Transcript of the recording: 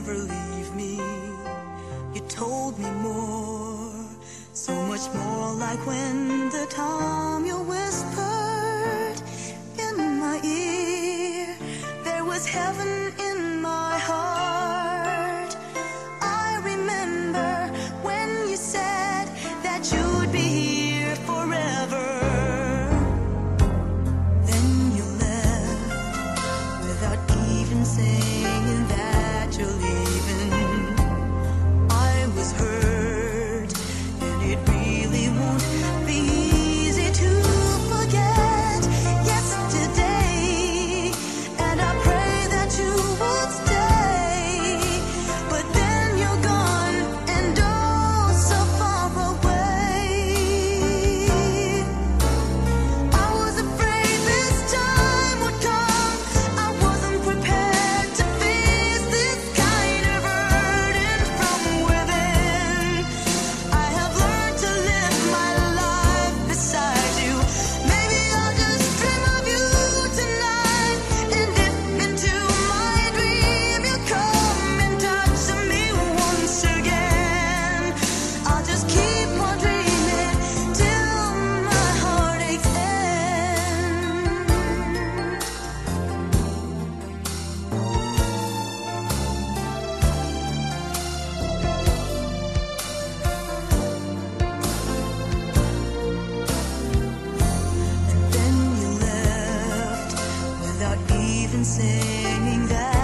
never leave me. You told me more, so much more like when the time you whispered. even saying that